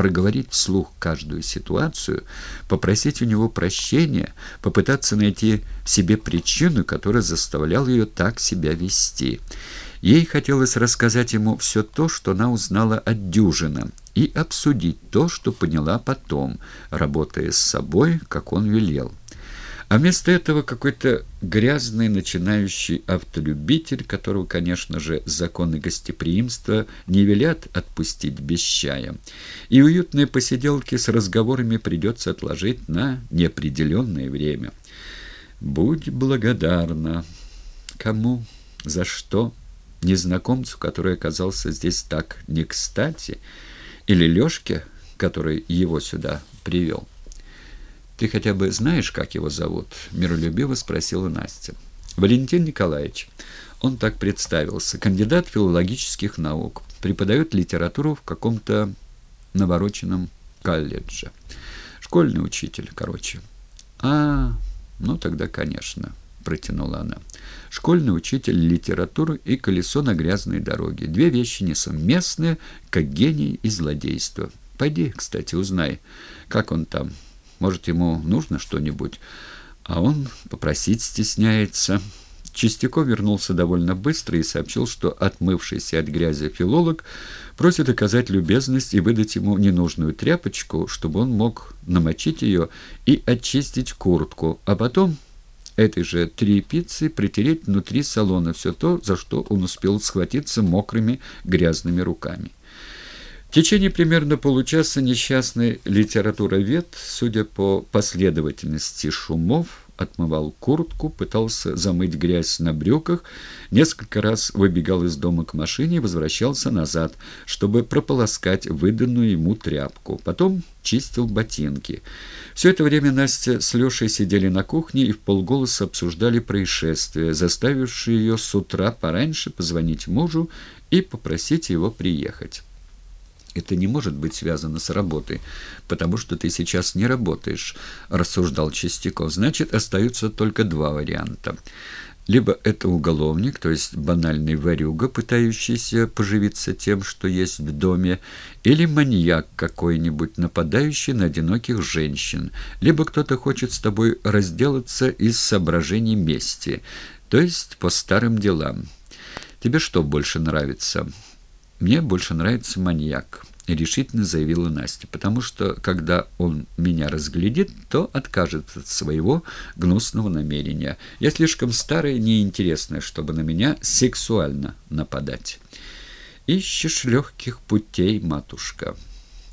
проговорить вслух каждую ситуацию, попросить у него прощения, попытаться найти в себе причину, которая заставляла ее так себя вести. Ей хотелось рассказать ему все то, что она узнала от Дюжина, и обсудить то, что поняла потом, работая с собой, как он велел. А вместо этого какой-то грязный начинающий автолюбитель, которого, конечно же, законы гостеприимства не велят отпустить без чая. И уютные посиделки с разговорами придется отложить на неопределенное время. Будь благодарна. Кому? За что? Незнакомцу, который оказался здесь так не кстати? Или Лёшке, который его сюда привел? «Ты хотя бы знаешь, как его зовут?» — миролюбиво спросила Настя. «Валентин Николаевич». Он так представился. Кандидат филологических наук. Преподает литературу в каком-то навороченном колледже. Школьный учитель, короче. «А, ну тогда, конечно», — протянула она. «Школьный учитель литературы и колесо на грязной дороге. Две вещи несовместные, как гений и злодейство. Пойди, кстати, узнай, как он там». Может, ему нужно что-нибудь, а он попросить стесняется. Чистяков вернулся довольно быстро и сообщил, что отмывшийся от грязи филолог просит оказать любезность и выдать ему ненужную тряпочку, чтобы он мог намочить ее и очистить куртку, а потом этой же тряпицей притереть внутри салона все то, за что он успел схватиться мокрыми грязными руками. В течение примерно получаса несчастный литературовед, судя по последовательности шумов, отмывал куртку, пытался замыть грязь на брюках, несколько раз выбегал из дома к машине и возвращался назад, чтобы прополоскать выданную ему тряпку. Потом чистил ботинки. Все это время Настя с Лешей сидели на кухне и в полголоса обсуждали происшествие, заставившее ее с утра пораньше позвонить мужу и попросить его приехать. Это не может быть связано с работой, потому что ты сейчас не работаешь, рассуждал Чистяков. Значит, остаются только два варианта. Либо это уголовник, то есть банальный ворюга, пытающийся поживиться тем, что есть в доме, или маньяк какой-нибудь, нападающий на одиноких женщин, либо кто-то хочет с тобой разделаться из соображений мести, то есть по старым делам. Тебе что больше нравится?» «Мне больше нравится маньяк», — решительно заявила Настя, «потому что, когда он меня разглядит, то откажет от своего гнусного намерения. Я слишком старая и неинтересная, чтобы на меня сексуально нападать». «Ищешь легких путей, матушка».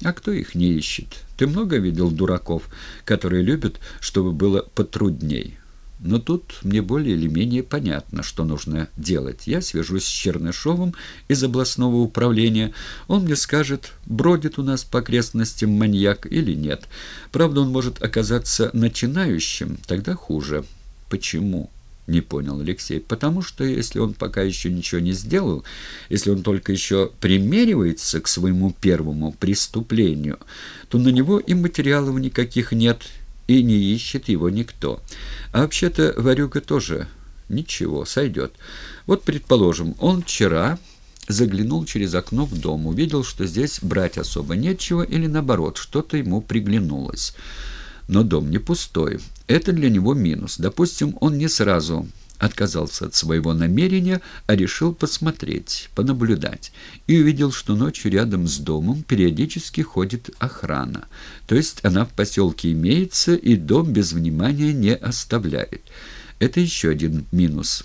«А кто их не ищет? Ты много видел дураков, которые любят, чтобы было потрудней?» Но тут мне более или менее понятно, что нужно делать. Я свяжусь с Чернышовым из областного управления. Он мне скажет, бродит у нас по окрестностям маньяк или нет. Правда, он может оказаться начинающим, тогда хуже. Почему? Не понял Алексей. Потому что если он пока еще ничего не сделал, если он только еще примеривается к своему первому преступлению, то на него и материалов никаких нет, и не ищет его никто. А вообще-то Варюга тоже ничего, сойдет. Вот, предположим, он вчера заглянул через окно в дом, увидел, что здесь брать особо нечего или, наоборот, что-то ему приглянулось. Но дом не пустой. Это для него минус. Допустим, он не сразу отказался от своего намерения, а решил посмотреть, понаблюдать, и увидел, что ночью рядом с домом периодически ходит охрана. То есть она в поселке имеется, и дом без внимания не оставляет. Это еще один минус.